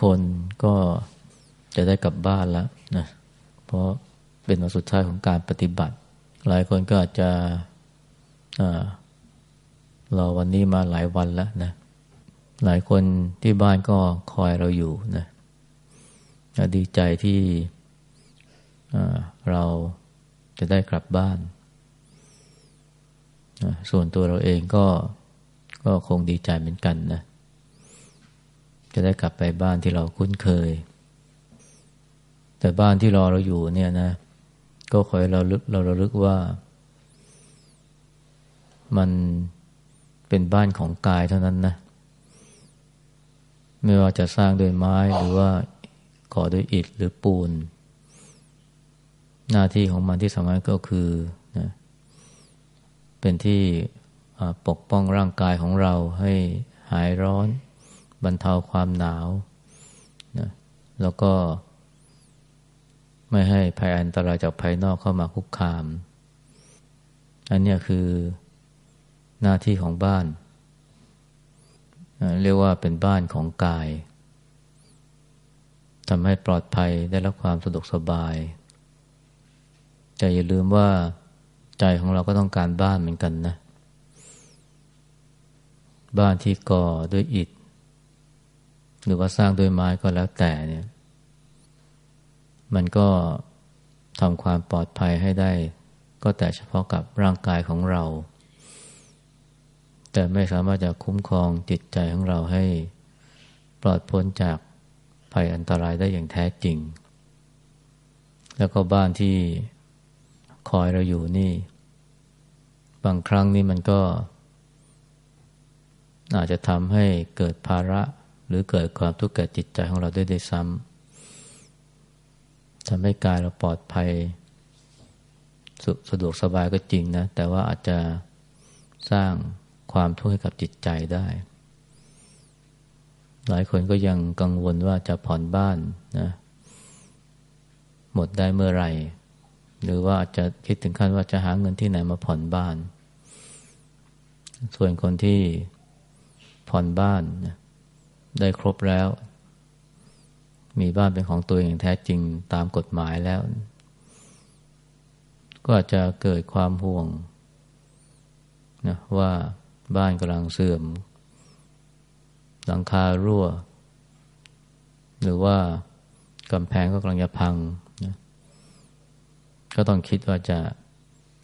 คนก็จะได้กลับบ้านแล้วนะเพราะเป็นวันสุดท้ายของการปฏิบัติ หลายคนก็อาจจะรอวันนี้มาหลายวันแล้วนะ หลายคนที่บ้านก็คอยเราอยู่นะดีใจที่เราจะได้กลับบ้าน ส่วนตัวเราเองก็ก็คงดีใจเหมือนกันนะ จะได้กลับไปบ้านที่เราคุ้นเคย แต่บ้านที่รอเราอยู่เนี่ยนะ ก็ขอให้เราลึกเราระลึกว่า มันเป็นบ้านของกายเท่านั้นนะ ไม่ว่าจะสร้างด้วยไม้หรือว่าก่อด้วยอิฐหรือปูน หน้าที่ของมันที่สำคัญก็คือนะเป็นที่ปกป้องร่างกายของเราให้หายร้อน บรรเทาความหนาวนะแล้วก็ ไม่ให้ภัยอันตรายจากภายนอกเข้ามาคุกคาม อันนี้คือหน้าที่ของบ้าน เรียกว่าเป็นบ้านของกายทำให้ปลอดภัยได้รับความสะดวกสบายแต่อย่าลืมว่าใจของเราก็ต้องการบ้านเหมือนกันนะ บ้านที่ก่อด้วยอิฐ หรือว่าสร้างด้วยไม้ก็แล้วแต่เนี่ย มันก็ทำความปลอดภัยให้ได้ ก็แต่เฉพาะกับร่างกายของเรา แต่ไม่สามารถจะคุ้มครองจิตใจของเราให้ปลอดพ้นจากภัยอันตรายได้อย่างแท้จริง แล้วก็บ้านที่คอยเราอยู่นี่ บางครั้งนี่มันก็ อาจจะทำให้เกิดภาระ รือเกิดความทุกข์แก่จิตใจของเราด้วยได้ซ้ำทำให้กายเราปลอดภัยสสะดวกสบายก็จริงนะ แต่ว่าอาจจะสร้างความทุกข์ให้กับจิตใจได้ หลายคนก็ยังกังวลว่าจะผ่อนบ้านนะหมดได้เมื่อไหร่ หรือว่าอาจจะคิดถึงขั้นว่าจะหาเงินที่ไหนมาผ่อนบ้าน ส่วนคนที่ผ่อนบ้านนะ ได้ครบแล้ว มีบ้านเป็นของตัวเองแท้จริงตามกฎหมายแล้ว ก็อาจจะเกิดความห่วงนะว่าบ้านกำลังเสื่อม หลังคารั่ว หรือว่ากำแพงก็กำลังจะพังนะก็ต้องคิดว่าจะ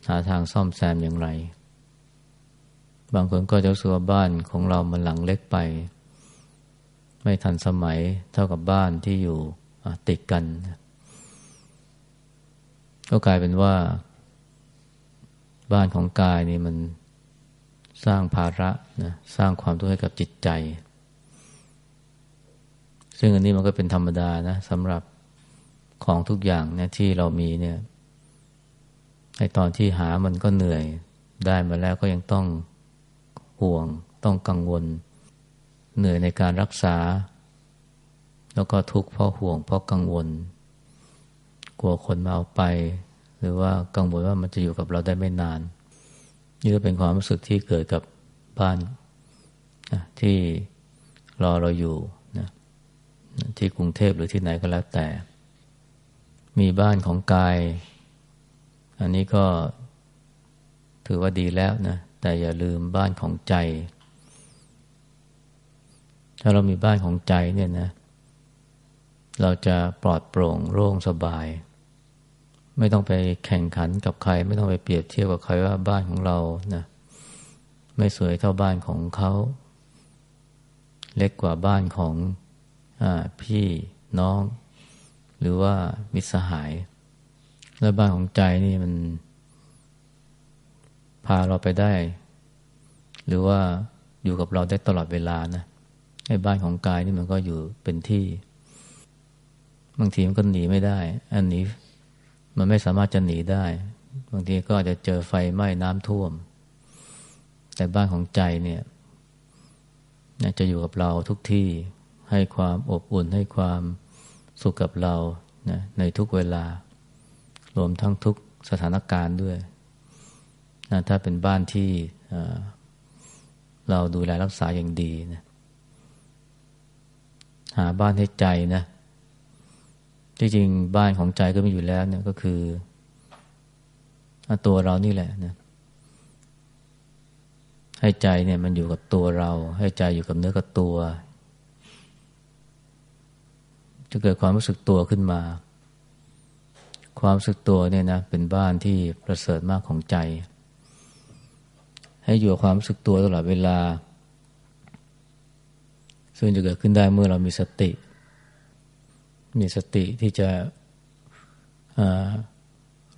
หาทางซ่อมแซมอย่างไร บางคนก็จะสูว่าบ้านของเรามันหลังเล็กไป ไม่ทันสมัยเท่ากับบ้านที่อยู่ติดกัน ก็กลายเป็นว่า บ้านของกายนี่มันสร้างภาระนะสร้างความทุกข์ให้กับจิตใจ ซึ่งอันนี้มันก็เป็นธรรมดานะสำหรับของทุกอย่างเนี่ยที่เรามีเนี่ยในตอนที่หามันก็เหนื่อยได้มาแล้วก็ยังต้องห่วง ต้องกังวล เหนื่อยในการรักษา แล้วก็ทุกข์เพราะห่วงเพราะกังวล กลัวคนมาเอาไป หรือว่ากังวลว่ามันจะอยู่กับเราได้ไม่นาน นี่ก็เป็นความรู้สึกที่เกิดกับบ้านที่รอเราอยู่นะที่กรุงเทพหรือที่ไหนก็แล้วแต่ มีบ้านของกาย อันนี้ก็ถือว่าดีแล้วนะแต่อย่าลืมบ้านของใจ ถ้าเรามีบ้านของใจเนี่ยนะ เราจะปลอดโปร่งโล่งสบาย ไม่ต้องไปแข่งขันกับใคร ไม่ต้องไปเปรียบเทียบกับใครว่าบ้านของเรานะไม่สวยเท่าบ้านของเขา เล็กกว่าบ้านของอพี่น้อง หรือว่ามิตรสหาย และบ้านของใจนี่มัน พาเราไปได้ หรือว่าอยู่กับเราได้ตลอดเวลานะ ไอ้บ้านของกายนี่มันก็อยู่เป็นที่ บางทีมันก็หนีไม่ได้ อันนี้มันไม่สามารถจะหนีได้ บางทีก็อาจจะเจอไฟไหม้น้ำท่วม แต่บ้านของใจเนี่ยจะอยู่กับเราทุกที่ให้ความอบอุ่นให้ความสุขกับเรานะในทุกเวลา รวมทั้งทุกสถานการณ์ด้วยนะถ้าเป็นบ้านที่เราดูแลรักษาอย่างดีนะาบ้านให้ใจนะที่จริงบ้านของใจก็มีอยู่แล้วเนี่ยก็คือตัวเรานี่แหละนะให้ใจเนี่ยมันอยู่กับตัวเรา ให้ใจอยู่กับเนื้อกับตัว จะเกิดความรู้สึกตัวขึ้นมา ความรู้สึกตัวเนี่ยนะเป็นบ้านที่ประเสริฐมากของใจ ให้อยู่กับความรู้สึกตัวตลอดเวลา ซึ่งจะเกิดขึ้นได้เมื่อเรามีสติ มีสติที่จะ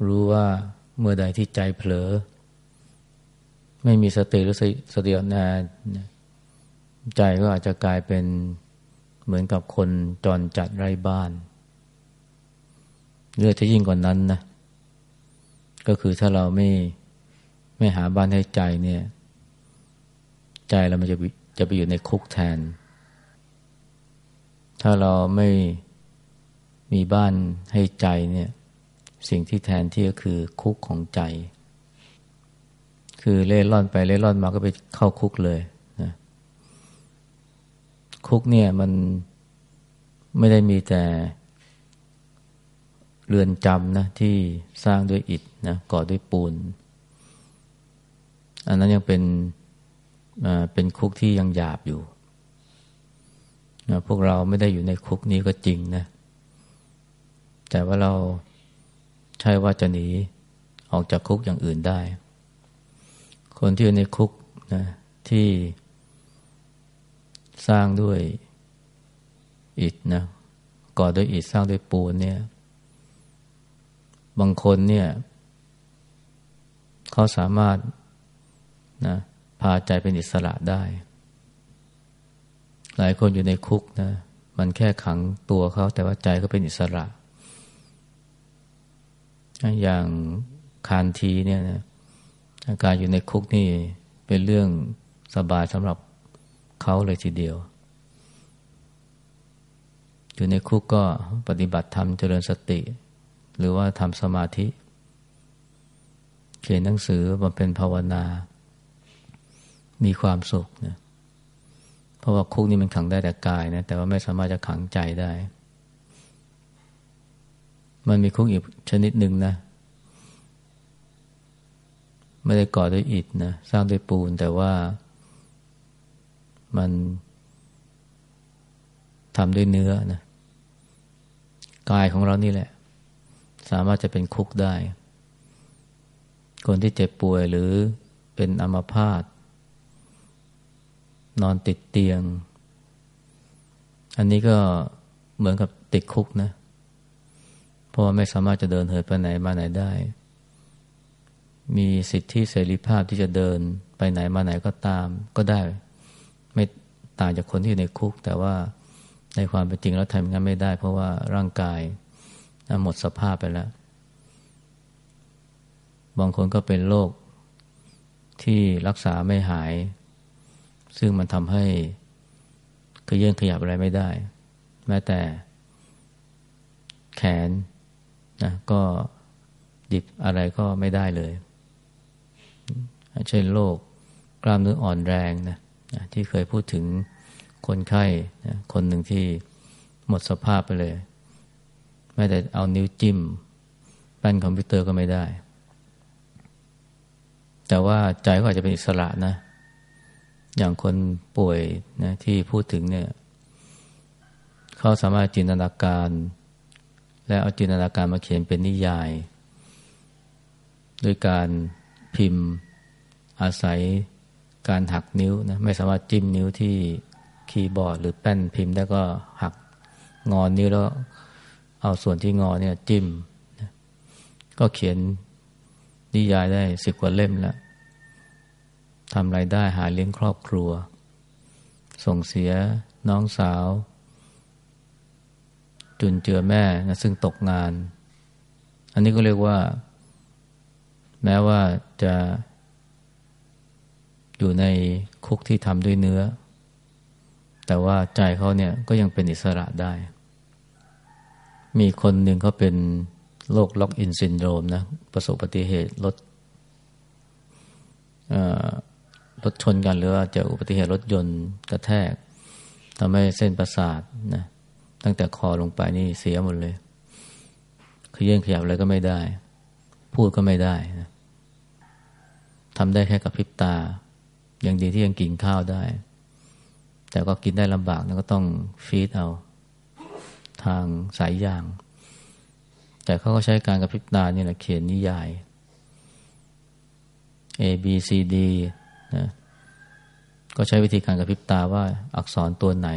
รู้ว่าเมื่อใดที่ใจเผลอ ไม่มีสติหรือสติอ่อนแอใจก็อาจจะกลายเป็นเหมือนกับคนจรจัดไร้บ้านเรื่องที่ยิ่งกว่านั้นนะก็คือถ้าเราไม่ไม่หาบ้านให้ใจเนี่ย ใจเรามันจะจะไปอยู่ในคุกแทน ถ้าเราไม่มีบ้านให้ใจเนี่ย สิ่งที่แทนที่ก็คือคุกของใจ คือเล่ร่อนไปเล่ร่อนมาก็ไปเข้าคุกเลยนะคุกเนี่ยมันไม่ได้มีแต่เรือนจำนะที่สร้างด้วยอิฐนะก่อด้วยปูน อันนั้นยังเป็นเป็นคุกที่ยังหยาบอยู่ พวกเราไม่ได้อยู่ในคุกนี้ก็จริงนะ แต่ว่าเราใช่ว่าจะหนีออกจากคุกอย่างอื่นได้ คนที่อยู่ในคุกนะที่สร้างด้วยอิฐนะก่อด้วยอิฐสร้างด้วยปูนเนี่ย บางคนเนี่ย เขาสามารถนะพาใจเป็นอิสระได้ ลายคนอยู่ในคุกนะ มันแค่ขังตัวเขาแต่ว่าใจก็เป็นอิสระ อย่างคานทีเนี่ยนะอาการอยู่ในคุกนี่เป็นเรื่องสบายสำหรับเขาเลยทีเดียว อยู่ในคุกก็ปฏิบัติธรรมเจริญสติ หรือว่าทำสมาธิ เขียนหนังสือมาเป็นภาวนา มีความสุขนะ เพราะว่าคุกนี่มันขังได้แต่กายนะ แต่ว่าไม่สามารถจะขังใจได้ มันมีคุกอีกชนิดหนึ่งนะ ไม่ได้ก่อด้วยอิฐนะ สร้างด้วยปูน แต่ว่ามันทำด้วยเนื้อนะ กายของเรานี่แหละ สามารถจะเป็นคุกได้ คนที่เจ็บป่วยหรือเป็นอัมพาต นอนติดเตียง อันนี้ก็เหมือนกับติดคุกนะ เพราะว่าไม่สามารถจะเดินเหินไปไหนมาไหนได้ มีสิทธิเสรีภาพที่จะเดินไปไหนมาไหนก็ตามก็ได้ ไม่ต่างจากคนที่อยู่ในคุก แต่ว่าในความเป็นจริงแล้วทำงานไม่ได้ เพราะว่าร่างกายหมดสภาพไปแล้ว บางคนก็เป็นโรคที่รักษาไม่หาย ซึ่งมันทำให้ขยื่นขยับอะไรไม่ได้ แม้แต่แขนนะก็ดิบอะไรก็ไม่ได้เลย เช่นโรคกล้ามเนื้ออ่อนแรงนะที่เคยพูดถึงคนไข้นะคนหนึ่งที่หมดสภาพไปเลยไม่แต่เอานิ้วจิ้มแป้นคอมพิวเตอร์ก็ไม่ได้ แต่ว่าใจก็อาจจะเป็นอิสระนะ อย่างคนป่วยนะที่พูดถึงเนี่ย เขาสามารถจินตนาการ และเอาจินตนาการมาเขียนเป็นนิยาย ด้วยการพิมพ์อาศัยการหักนิ้วนะไม่สามารถจิ้มนิ้วที่คีย์บอร์ด หรือแป้นพิมพ์ได้ก็หักงอนนิ้วแล้วเอาส่วนที่งอเนี่ยจิ้มนะก็เขียนนิยายได้สิบกว่าเล่มแล้ว ทำไรายได้หาเลี้ยงครอบครัว ส่งเสียน้องสาว จุนเจือแม่นะซึ่งตกงาน อันนี้ก็เรียกว่า แม้ว่าจะอยู่ในคุกที่ทำด้วยเนื้อ แต่ว่าใจเขาเนี่ยก็ยังเป็นอิสระได้ มีคนหนึ่งเขาเป็นโรคล็อกอินซินโดรมนะ ประสบอุบัติเหตุรถ รถชนกันหรือว่าจะอุบัติเหตุรถยนต์กระแทกทำให้เส้นประสาทนะตั้งแต่คอลงไปนี่เสียหมดเลยขยื่นขยับอะไรก็ไม่ได้ พูดก็ไม่ได้นะทำได้แค่กับพริบตาอย่างดีที่ยังกินข้าวได้ แต่ก็กินได้ลำบากนะก็ต้องฟีดเอา ทางสายยาง แต่เขาก็ใช้การกับพริบตานี่แหละเขียนนิยาย A B C D นะก็ใช้วิธีการกับพริบตาว่าอักษรตัวไหน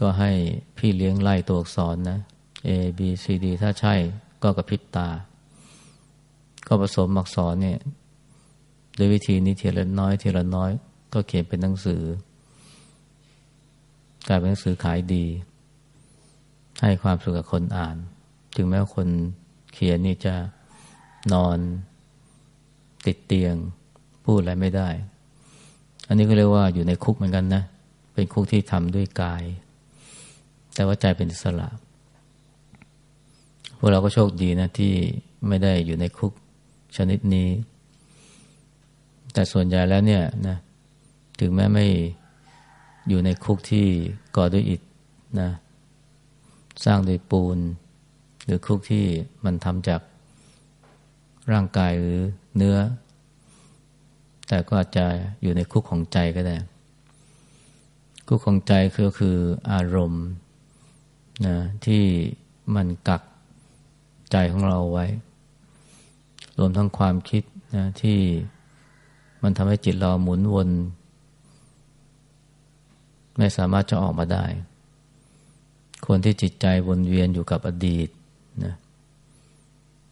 ก็ให้พี่เลี้ยงไล่ตัวอักษรนะ A B C D ถ้าใช่ก็กับพริบตา ก็ผสมอักษรเนี่ยด้วยวิธีนี้ทีละน้อยทีละน้อย ก็เขียนเป็นหนังสือ กลายเป็นหนังสือขายดี ให้ความสุขกับคนอ่าน ถึงแม้คนเขียนนี่จะนอนติดเตียง พูดอะไรไม่ได้ อันนี้ก็เรียกว่าอยู่ในคุกเหมือนกันนะ เป็นคุกที่ทำด้วยกาย แต่ว่าใจเป็นอิสระพวกเราก็โชคดีนะที่ไม่ได้อยู่ในคุกชนิดนี้ แต่ส่วนใหญ่แล้วเนี่ยนะถึงแม้ไม่อยู่ในคุกที่ก่อด้วยอิฐนะสร้างด้วยปูน หรือคุกที่มันทำจากร่างกายหรือเนื้อ แต่ก็อาจจะอยู่ในคุกของใจก็ได้ คุกของใจคือคืออารมณ์นะที่มันกักใจของเราไว้ รวมทั้งความคิดนะที่มันทำให้จิตเราหมุนวน ไม่สามารถจะออกมาได้ คนที่จิตใจวนเวียนอยู่กับอดีตนะ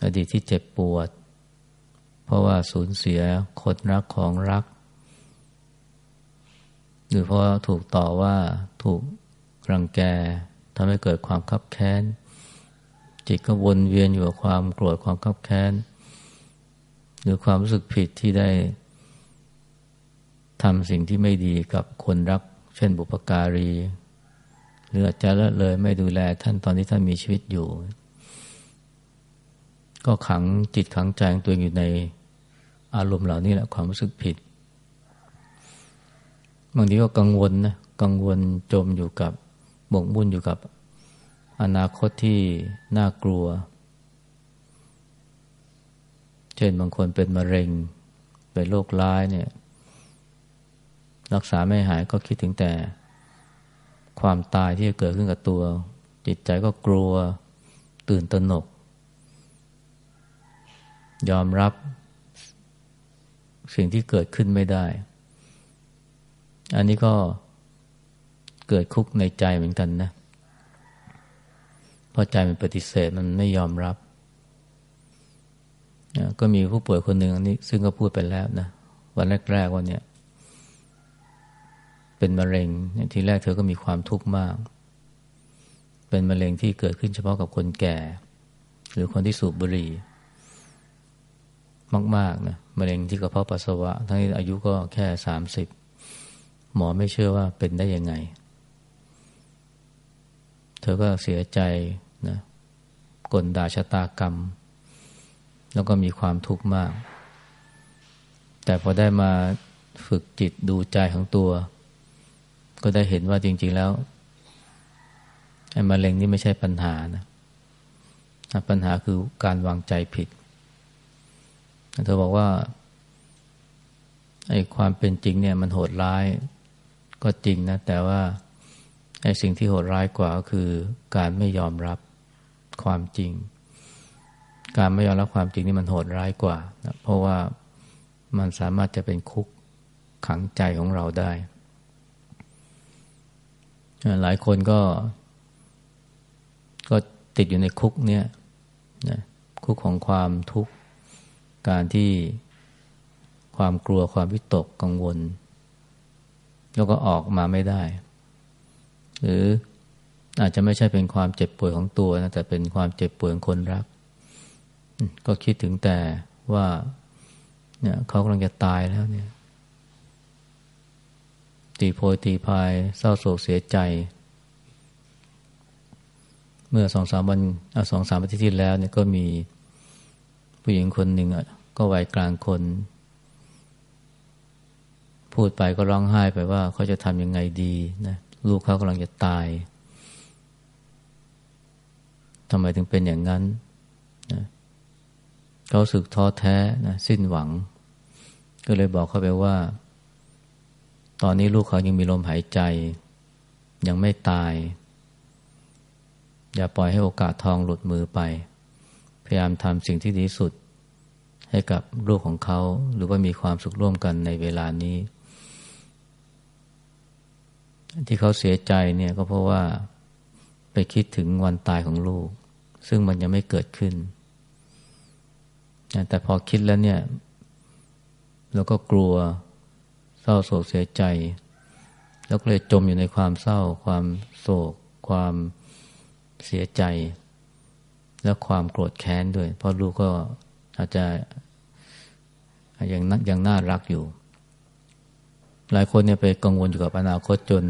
อดีตที่เจ็บปวด เพราะว่าสูญเสียคนรักของรัก หรือเพราะถูกต่อว่าถูกรังแกทำให้เกิดความคับแค้น จิตก็วนเวียนอยู่กับความโกรธความขับแค้น หรือความรู้สึกผิดที่ได้ทำสิ่งที่ไม่ดีกับคนรัก เช่นบุปการี หรืออาจจะละเลยไม่ดูแลท่านตอนที่ท่านมีชีวิตอยู่ ก็ขังจิตขังใจตัวเองอยู่ใน อารมณ์เหล่านี้แหละความรู้สึกผิด บางทีก็กังวลนะกังวลจมอยู่กับหมกมุ่นอยู่กับ อนาคตที่น่ากลัว เช่นบางคนเป็นมะเร็งเป็นโรคร้ายเนี่ย รักษาไม่หายก็คิดถึงแต่ ความตายที่จะเกิดขึ้นกับตัว จิตใจก็กลัวตื่นตระหนก ยอมรับ สิ่งที่เกิดขึ้นไม่ได้ อันนี้ก็เกิดคุกในใจเหมือนกันนะ เพราะใจมันปฏิเสธมันไม่ยอมรับ ก็มีผู้ป่วยคนหนึ่งอันนี้ ซึ่งก็พูดไปแล้วนะ วันแรกๆวันเนี้ยเป็นมะเร็งทีแรกเธอก็มีความทุกข์มาก เป็นมะเร็งที่เกิดขึ้นเฉพาะกับคนแก่ หรือคนที่สูบบุหรี่ มากๆนะมะเร็งที่กระเพาะปัสสาวะ ทั้งที่อายุก็แค่สามสิบหมอไม่เชื่อว่าเป็นได้ยังไง เธอก็เสียใจนะกลด่าชะตากรรม แล้วก็มีความทุกข์มาก แต่พอได้มาฝึกจิตดูใจของตัว ก็ได้เห็นว่าจริง ๆแล้วไอ้มะเร็งนี่ไม่ใช่ปัญหานะปัญหาคือการวางใจผิด เธอบอกว่าไอ้ความเป็นจริงเนี่ยมันโหดร้ายก็จริงนะ แต่ว่าไอ้สิ่งที่โหดร้ายกว่าก็คือการไม่ยอมรับความจริง การไม่ยอมรับความจริงนี่มันโหดร้ายกว่านะเพราะว่ามันสามารถจะเป็นคุกขังใจของเราได้ หลายคนก็ ก็ติดอยู่ในคุกเนี่ยนะคุกของความทุกข์ การที่ความกลัวความวิตกกังวล แล้วก็ออกมาไม่ได้ หรืออาจจะไม่ใช่เป็นความเจ็บป่วยของตัวนะแต่เป็นความเจ็บป่วยของคนรัก ก็คิดถึงแต่ว่าเนี่ยเขากำลังจะตายแล้วเนี่ยตีโพยตีพายเศร้าโศกเสียใจ เมื่อสองสามวันสองสามอาทิตย์ที่แล้วเนี่ยก็มี ผู้หญิงคนหนึ่งอะ ก็วัยกลางคน พูดไปก็ร้องไห้ไปว่าเขาจะทำยังไงดีนะลูกเขากำลังจะตายทำไมถึงเป็นอย่างนั้นนะเขาสึกท้อแท้นะสิ้นหวัง ก็เลยบอกเขาไปว่า ตอนนี้ลูกเขายังมีลมหายใจ ยังไม่ตาย อย่าปล่อยให้โอกาสทองหลุดมือไป พยายามทำสิ่งที่ดีสุด ให้กับลูกของเขา หรือว่ามีความสุขร่วมกันในเวลานี้ ที่เขาเสียใจเนี่ยก็เพราะว่าไปคิดถึงวันตายของลูก ซึ่งมันยังไม่เกิดขึ้น แต่พอคิดแล้วเนี่ยเราก็กลัวเศร้าโศกเสียใจ แล้วก็เลยจมอยู่ในความเศร้า ความโศก ความเสียใจ และความโกรธแค้นด้วย เพราะลูกก็อาจจะยังยังน่ารักอยู่ หลายคนเนี่ยไปกังวลอยู่กับอนาคตจน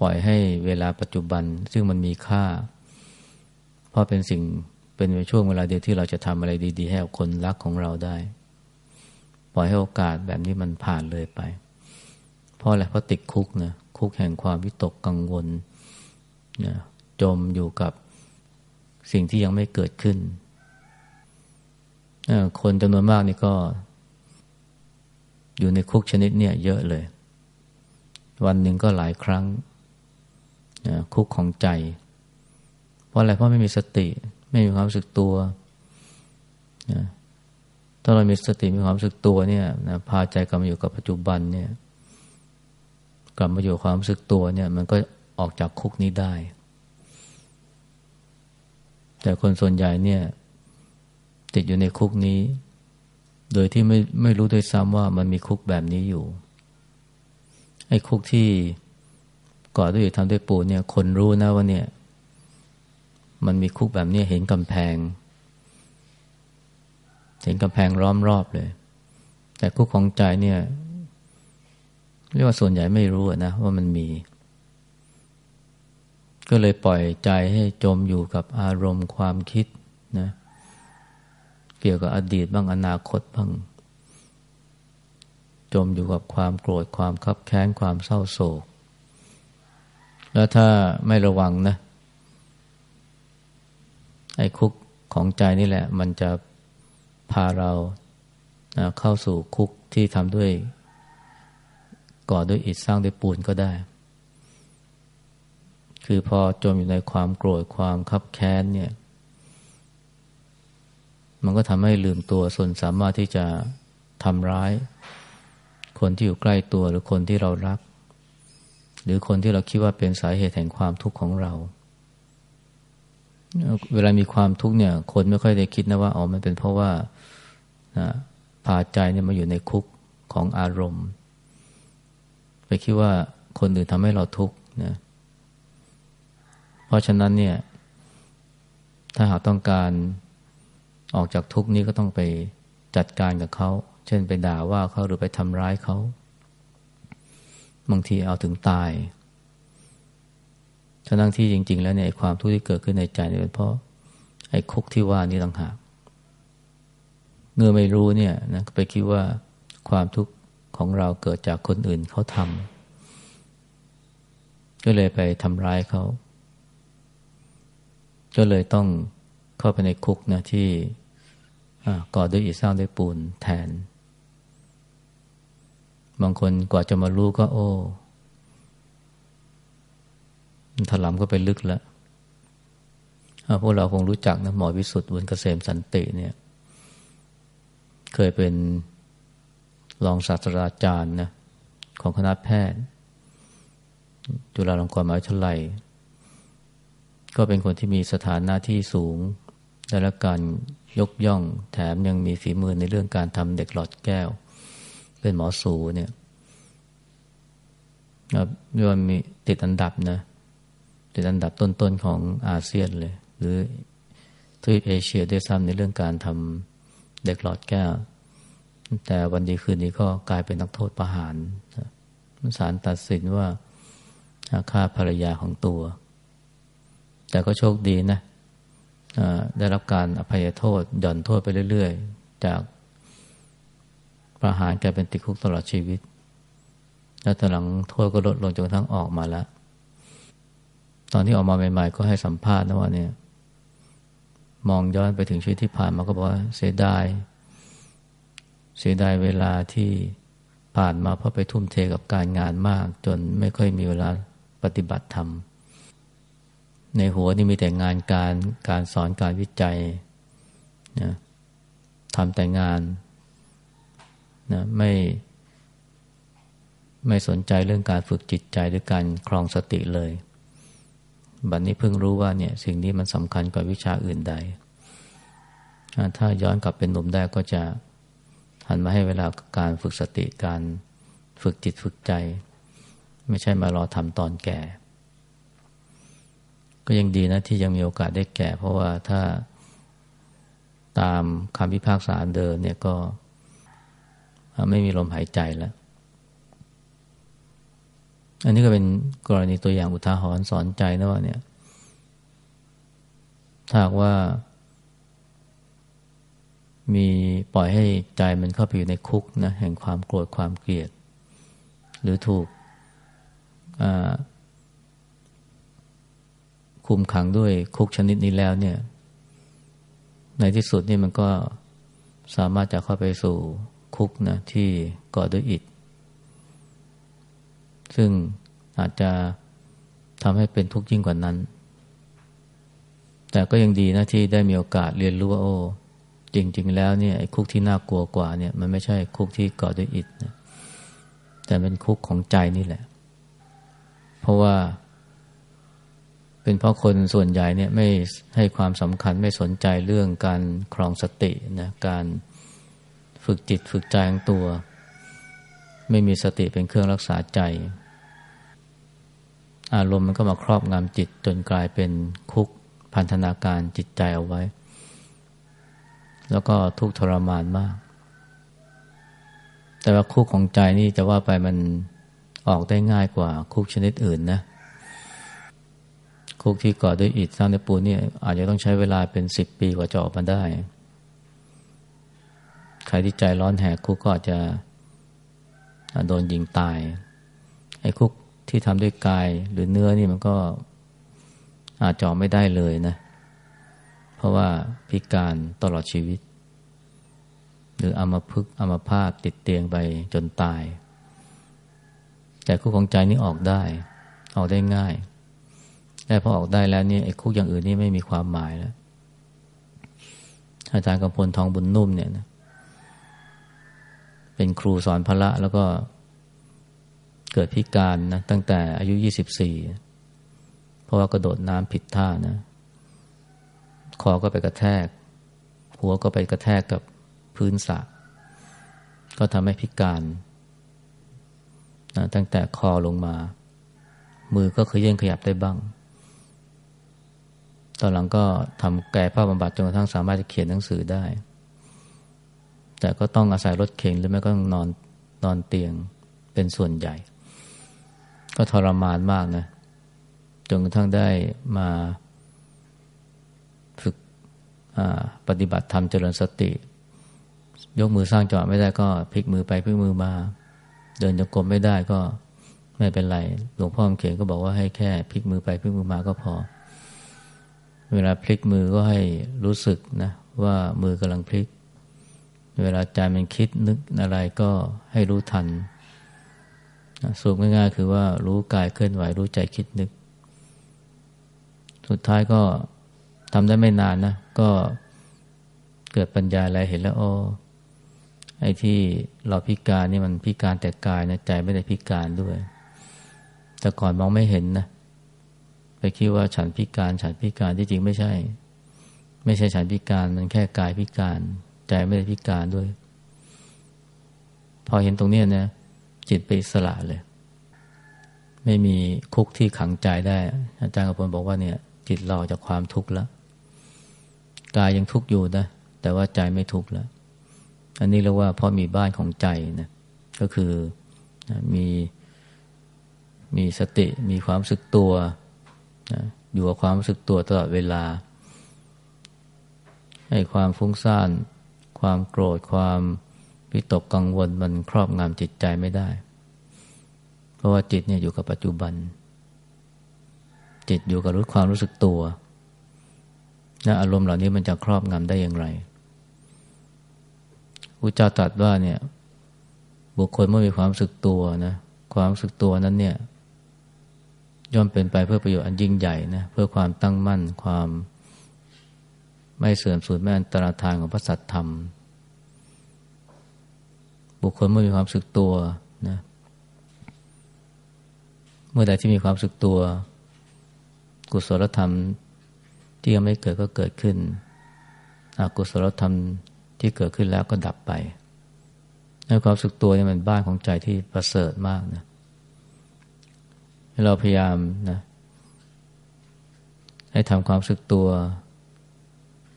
ปล่อยให้เวลาปัจจุบัน ซึ่งมันมีค่า เพราะเป็นสิ่งเป็นช่วงเวลาเดียวที่เราจะทำอะไรดี ๆ ให้กับคนรักของเราได้ ปล่อยให้โอกาสแบบนี้มันผ่านเลยไป เพราะอะไรเพราะติดคุกนะคุกแห่งความวิตกกังวลนะจมอยู่กับ สิ่งที่ยังไม่เกิดขึ้น คนจำนวนมากนี่ก็ อยู่ในคุกชนิดเนี่ยเยอะเลย วันหนึ่งก็หลายครั้ง คุกของใจ เพราะอะไรเพราะไม่มีสติ ไม่มีความรู้สึกตัว ถ้าเรามีสติมีความรู้สึกตัวเนี่ยนะพาใจกลับมาอยู่กับปัจจุบันเนี่ย กลับมาอยู่ความรู้สึกตัวเนี่ย มันก็ออกจากคุกนี้ได้ แต่คนส่วนใหญ่เนี่ย ติดอยู่ในคุกนี้ โดยที่ไม่ไม่รู้ด้วยซ้ำว่ามันมีคุกแบบนี้อยู่ ไอ้คุกที่ก่อด้วยทำด้วยปูนเนี่ย คนรู้นะว่าเนี่ย มันมีคุกแบบนี้เห็นกำแพง เห็นกำแพงล้อมรอบเลย แต่คุกของใจเนี่ยเรียกว่าส่วนใหญ่ไม่รู้นะว่ามันมี ก็เลยปล่อยใจให้จมอยู่กับอารมณ์ความคิดนะเกี่ยวกับอดีตบ้างอนาคตบ้าง จมอยู่กับความโกรธความคับแค้นความเศร้าโศก แล้วถ้าไม่ระวังนะ ไอ้คุกของใจนี่แหละ มันจะพาเราเข้าสู่คุกที่ทำด้วย ก่อด้วยอิฐสร้างด้วยปูนก็ได้ คือพอจมอยู่ในความโกรธความคับแค้นเนี่ย มันก็ทำให้ลืมตัวส่วนสามารถที่จะทำร้าย คนที่อยู่ใกล้ตัวหรือคนที่เรารัก หรือคนที่เราคิดว่าเป็นสาเหตุแห่งความทุกข์ของเรา เวลามีความทุกข์เนี่ย คนไม่ค่อยได้คิดนะว่าอ๋อมันเป็นเพราะว่านะพาใจเนี่ยมาอยู่ในคุกของอารมณ์ ไปคิดว่าคนอื่นทำให้เราทุกข์นะเราะฉะนั้นเนี่ย ถ้าหากต้องการออกจากทุกนี้ก็ต้องไปจัดการกับเขา เช่นไปด่าว่าเขาหรือไปทำร้ายเขา บางทีเอาถึงตาย ทั้งที่จริง ๆ แล้วเนี่ยความทุกข์ที่เกิดขึ้นในใจเนี่ยเป็นเพราะ ไอ้คุกที่ว่านี้ต่างหาก เมื่อไม่รู้เนี่ยนะไปคิดว่าความทุกข์ของเราเกิดจากคนอื่นเขาทำก็เลยไปทำร้ายเขา ก็เลยต้องเข้าไปในคุกนะที่ก่อด้วยอิฐสร้างด้วยปูนแทน บางคนกว่าจะมารู้ก็โอ้ถลำก็ไปลึกแล้วพวกเราคงรู้จักนะหมอวิสุทธ์วุนเกษมสันติเนี่ย เคยเป็นรองศาสตราจารย์นะของคณะแพทย์ จุฬาลงกรณ์มหาวิทยาลัย ก็เป็นคนที่มีสถานะที่สูง ได้รับการยกย่องแถมยังมีฝีมือในเรื่องการทำเด็กหลอดแก้ว เป็นหมอสูเนี่ยเรียกว่ามีติดอันดับนะ ติดอันดับต้นๆของอาเซียนเลย หรือทวีปเอเชียด้วยซ้ำในเรื่องการทำเด็กหลอดแก้ว แต่วันดีคืนนี้ก็กลายเป็นนักโทษประหารศาลตัดสินว่าฆ่าภรรยาของตัว แต่ก็โชคดีนะได้รับการอภัยโทษหย่อนโทษไปเรื่อย ๆ จากประหารกลายเป็นติดคุกตลอดชีวิต แล้วตอนหลังโทษก็ลดลงจนกระทั่งออกมาแล้ว ตอนที่ออกมาใหม่ๆ ก็ให้สัมภาษณ์นะว่าเนี่ย มองย้อนไปถึงชีวิตที่ผ่านมาก็บอกว่าเสียดาย เสียดายเวลาที่ผ่านมาเพราะไปทุ่มเทกับการงานมาก จนไม่ค่อยมีเวลาปฏิบัติธรรม ในหัวนี่มีแต่งานการการสอนการวิจัยนะทำแต่งานนะไม่ ไม่สนใจเรื่องการฝึกจิตใจหรือการคลองสติเลย บัดนนี้เพิ่งรู้ว่าเนี่ย สิ่งนี้มันสำคัญกว่าวิชาอื่นใด ถ้าย้อนกลับเป็นหนุ่มได้ก็จะหันมาให้เวลาการฝึกสติการฝึกจิตฝึกใจ ไม่ใช่มารอทำตอนแก่ ก็ยังดีนะที่ยังมีโอกาสได้แก่ เพราะว่าถ้าตามคำพิพากษาเดินเนี่ยก็ไม่มีลมหายใจแล้ว อันนี้ก็เป็นกรณีตัวอย่างอุทาหรณ์สอนใจนะว่าเนี่ย ถ้าว่า มีปล่อยให้ใจมันเข้าไปอยู่ในคุกนะแห่งความโกรธความเกลียด หรือถูกอ่า คุมขังด้วยคุกชนิดนี้แล้วเนี่ย ในที่สุดนี่มันก็สามารถจะเข้าไปสู่คุกนะที่ก่อด้วยอิฐ ซึ่งอาจจะทำให้เป็นทุกข์ยิ่งกว่านั้น แต่ก็ยังดีนะที่ได้มีโอกาสเรียนรู้ว่าโอ้จริง ๆ แล้วเนี่ยไอ้คุกที่น่ากลัวกว่าเนี่ยมันไม่ใช่คุกที่ก่อด้วยอิฐนะแต่เป็นคุกของใจนี่แหละ เพราะว่า เป็นเพราะคนส่วนใหญ่เนี่ยไม่ให้ความสำคัญไม่สนใจเรื่องการครองสตินะการฝึกจิตฝึกใจของตัว ไม่มีสติเป็นเครื่องรักษาใจ อารมณ์มันก็มาครอบงำจิตจนกลายเป็นคุกพันธนาการจิตใจเอาไว้ แล้วก็ทุกทรมานมาก แต่ว่าคุกของใจนี่จะว่าไปมันออกได้ง่ายกว่าคุกชนิดอื่นนะ คุกที่ก่อด้วยอิฐสร้างด้วยปูนนี่อาจจะต้องใช้เวลาเป็นสิบปีกว่าจะออกมาได้ ใครที่ใจร้อนแหกคุกก็อาจจะโดนยิงตายไอ้คุกที่ทำด้วยกายหรือเนื้อนี่มันก็อาจจอไม่ได้เลยนะ เพราะว่าพิการตลอดชีวิต หรืออามาพึกอามาพาตติดเตียงไปจนตาย แต่คุกของใจนี่ออกได้ ออกได้ง่าย แต่พอออกได้แล้วนี่ไอ้คุกอย่างอื่นนี่ไม่มีความหมายแล้ว อาจารย์กำพลทองบุญนุ่มเนี่ยนะเป็นครูสอนพละแล้วก็เกิดพิการนะตั้งแต่อายุยี่สิบสี่เพราะว่ากระโดดน้ำผิดท่านะคอก็ไปกระแทก หัวก็ไปกระแทกกับพื้นสระก็ทำให้พิการนะตั้งแต่คอลงมา มือก็เคยยื่นขยับได้บ้าง ตอนหลังก็ทำแก่ภาพบำบัดจนกระทั่งสามารถจะเขียนหนังสือได้ แต่ก็ต้องอาศัยรถเข็นหรือไม่ก็นอนนอนเตียงเป็นส่วนใหญ่ ก็ทรมานมากนะจนกระทั่งได้มาฝึกปฏิบัติธรรมเจริญสติ ยกมือสร้างจังหวะไม่ได้ก็พลิกมือไปพลิกมือมา เดินจงกรมไม่ได้ก็ไม่เป็นไร หลวงพ่อเขียนก็บอกว่าให้แค่พลิกมือไปพลิกมือมาก็พอ เวลาพลิกมือก็ให้รู้สึกนะว่ามือกำลังพลิก เวลาใจมันคิดนึกอะไรก็ให้รู้ทันสูตรง่ายๆคือว่ารู้กายเคลื่อนไหวรู้ใจคิดนึก สุดท้ายก็ทำได้ไม่นานนะ ก็เกิดปัญญาอะไรเห็นแล้วโอ้ไอ้ที่เราพิการนี่มันพิการแต่กายนะใจไม่ได้พิการด้วย แต่ก่อนมองไม่เห็นนะ ไปคิดว่าฉันพิการฉันพิการที่จริงไม่ใช่ ไม่ใช่ฉันพิการมันแค่กายพิการใจไม่ได้พิการด้วย พอเห็นตรงนี้นะจิตไปสละเลย ไม่มีคุกที่ขังใจได้ อาจารย์กระพลบอกว่าเนี่ย จิตเราจากความทุกข์แล้วกายยังทุกข์อยู่นะแต่ว่าใจไม่ทุกข์แล้ว อันนี้เรียกว่าพราะมีบ้านของใจนะก็คือมีมีสติมีความสึกตัว อยู่กับความรู้สึกตัวตลอดเวลา ให้ความฟุ้งซ่าน ความโกรธ ความวิตกกังวลมันครอบงำจิตใจไม่ได้ เพราะว่าจิตเนี่ยอยู่กับปัจจุบัน จิตอยู่กับรู้ความรู้สึกตัวและอารมณ์เหล่านี้มันจะครอบงำได้อย่างไรอุจจาตรัสว่าเนี่ย บุคคลเมื่อมีความรู้สึกตัวนะ ความรู้สึกตัวนั้นเนี่ย ย่อมเป็นไปเพื่อประโยชน์อันยิ่งใหญ่นะเพื่อความตั้งมั่นความไม่เสื่อมสูญไม่อันตรธานของพระสัตธรรม บุคคลเมื่อมีความสึกตัวนะเมื่อใดที่มีความสึกตัว กุศลธรรมที่ยังไม่เกิดก็เกิดขึ้นอกุศลธรรมที่เกิดขึ้นแล้วก็ดับไปในความสึกตัวนี่มันบ้านของใจที่ประเสริฐมากนะ เราพยายามนะให้ทำความสึกตัว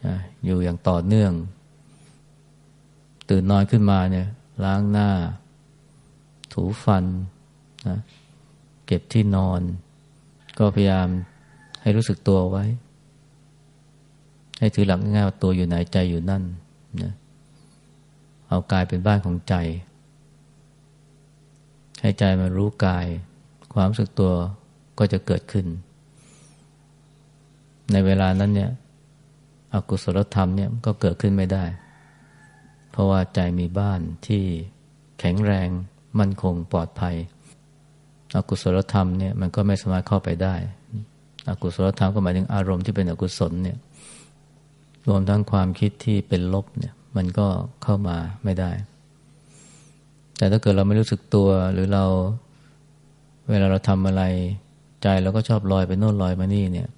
นะอยู่อย่างต่อเนื่อง ตื่นนอนขึ้นมาเนี่ยล้างหน้า ถูฟันนะเก็บที่นอน ก็พยายามให้รู้สึกตัวไว้ ให้ถือหลักง่ายว่าตัวอยู่ไหนใจอยู่นั่นนะเอากายเป็นบ้านของใจ ให้ใจมารู้กาย ความรู้สึกตัวก็จะเกิดขึ้น ในเวลานั้นเนี่ย อกุศลธรรมเนี่ยก็เกิดขึ้นไม่ได้ เพราะว่าใจมีบ้านที่แข็งแรงมั่นคงปลอดภัย อกุศลธรรมเนี่ยมันก็ไม่สามารถเข้าไปได้ อกุศลธรรมก็หมายถึงอารมณ์ที่เป็นอกุศลเนี่ยรวมทั้งความคิดที่เป็นลบเนี่ย มันก็เข้ามาไม่ได้ แต่ถ้าเกิดเราไม่รู้สึกตัวหรือเรา เวลาเราทำอะไรใจเราก็ชอบลอยไปโน่นลอยมานี่เนี่ย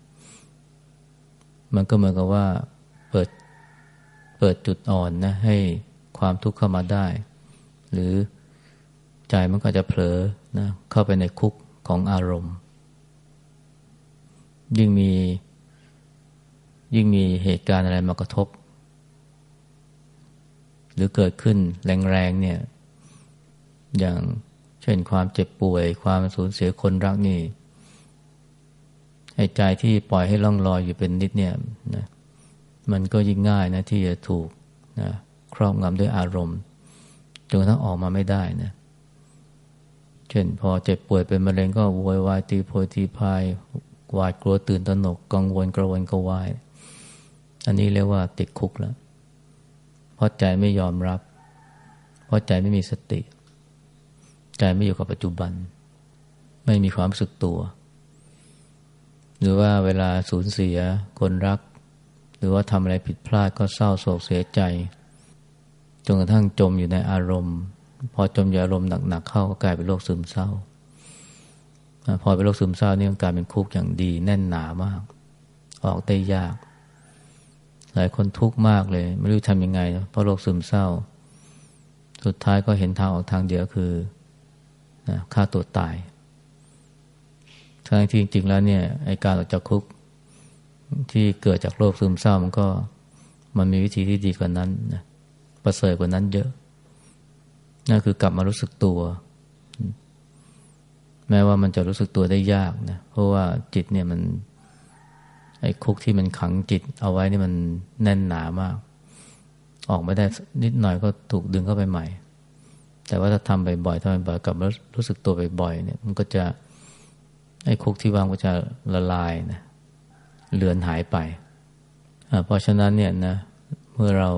มันก็เหมือนกับว่าเปิดเปิดจุดอ่อนนะ ให้ความทุกข์เข้ามาได้ หรือใจมันก็จะเผลอนะเข้าไปในคุกของอารมณ์ ยิ่งมี ยิ่งมีเหตุการณ์อะไรมากระทบ หรือเกิดขึ้นแรงๆเนี่ย อย่าง ช่นความเจ็บป่วย ความสูญเสียคนรักนี่ให้ใจที่ปล่อยให้ล่องลอยอยู่เป็นนิดเนี่ยนะมันก็ยิ่งง่ายนะที่จะถูกนะครอบงำด้วยอารมณ์จนกระทั่งออกมาไม่ได้นะเช่นพอเจ็บป่วยเป็นมะเร็งก็โวยวายตีโพยตีพายหวาดกลัวตื่นตระหนกกังวลกระวนกระวาย อันนี้เรียกว่าติดคุกแล้วเพราะใจไม่ยอมรับ เพราะใจไม่มีสติ ใจไม่อยู่กับปัจจุบัน ไม่มีความรู้สึกตัว หรือว่าเวลาสูญเสียคนรัก หรือว่าทำอะไรผิดพลาดก็เศร้าโศกเสียใจจนกระทั่งจมอยู่ในอารมณ์ พอจมอยู่อารมณ์หนักๆเข้าก็กลายเป็นโรคซึมเศร้า พอเป็นโรคซึมเศร้านี่มันกลายเป็นคุกอย่างดีแน่นหนามาก ออกได้ยาก หลายคนทุกข์มากเลย ไม่รู้ทำยังไงเพราะโรคซึมเศร้า สุดท้ายก็เห็นทางออกทางเดียวคือ นะฆ่าตัวตาย ทั้งที่จริงๆแล้วเนี่ยไอการออกจากคุกที่เกิดจากโรคซึมเศร้ามันก็มันมีวิธีที่ดีกว่านั้นนะประเสริฐกว่านั้นเยอะ นั่นคือกลับมารู้สึกตัว แม้ว่ามันจะรู้สึกตัวได้ยากนะเพราะว่าจิตเนี่ยมัน ไอ้คุกที่มันขังจิตเอาไว้นี่มันแน่นหนามาก ออกไม่ได้นิดหน่อยก็ถูกดึงเข้าไปใหม่ แต่ว่าถ้าทำบ่อยๆทำบ่อยๆกลับรู้สึกตัวบ่อยๆเนี่ยมันก็จะไอ้คุกที่วางก็จะละลายนะเลือนหายไป เพราะฉะนั้นเนี่ยนะเมื่อเรา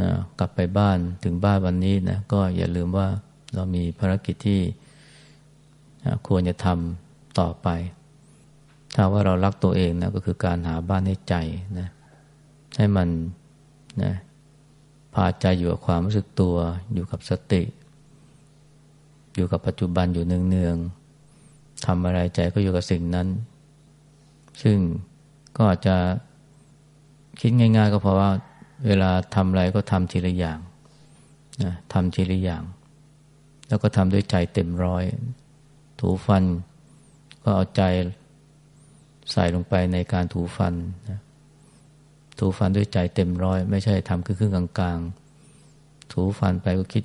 นะกลับไปบ้านถึงบ้านวันนี้นะก็อย่าลืมว่าเรามีภารกิจที่ควรจะทำต่อไป ถ้าว่าเรารักตัวเองนะก็คือการหาบ้านให้ใจนะให้มันนะ พาใจอยู่กับความรู้สึกตัว อยู่กับสติ อยู่กับปัจจุบันอยู่เนืองๆทำอะไรใจก็อยู่กับสิ่งนั้น ซึ่งก็อาจจะคิดง่าย ๆ ก็เพราะว่า เวลาทำอะไรก็ทำทีละอย่างนะทำทีละอย่าง แล้วก็ทำด้วยใจเต็มร้อย ถูฟัน ก็เอาใจใส่ลงไปในการถูฟันนะ ถูฟันด้วยใจเต็มร้อย ไม่ใช่ทำครึ่งๆกลางๆ ถูฟันไปก็คิด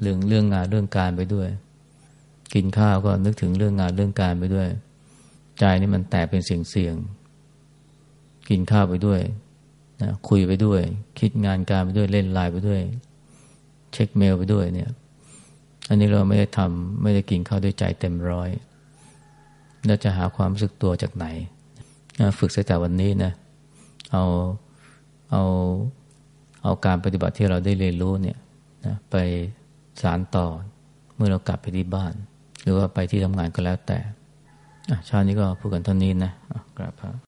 เรื่องเรื่องงานเรื่องการไปด้วย กินข้าวก็นึกถึงเรื่องงานเรื่องการไปด้วย ใจนี่มันแตกเป็นเสียงเสียงกินข้าวไปด้วยนะคุยไปด้วย คิดงานการไปด้วยเล่นไลน์ไปด้วย เช็คเมลไปด้วยเนี่ย อันนี้เราไม่ได้ทำไม่ได้กินข้าวด้วยใจเต็มร้อยเราจะหาความรู้สึกตัวจากไหน ฝึกตั้งแต่วันนี้นะ เอาเอาเอาการปฏิบัติที่เราได้เรียนรู้เนี่ยนะไปสารต่อเมื่อเรากลับไปที่บ้าน หรือว่าไปที่ทำงานก็แล้วแต่ชาตินี้ก็พูดกันเท่านี้นะกราบพระ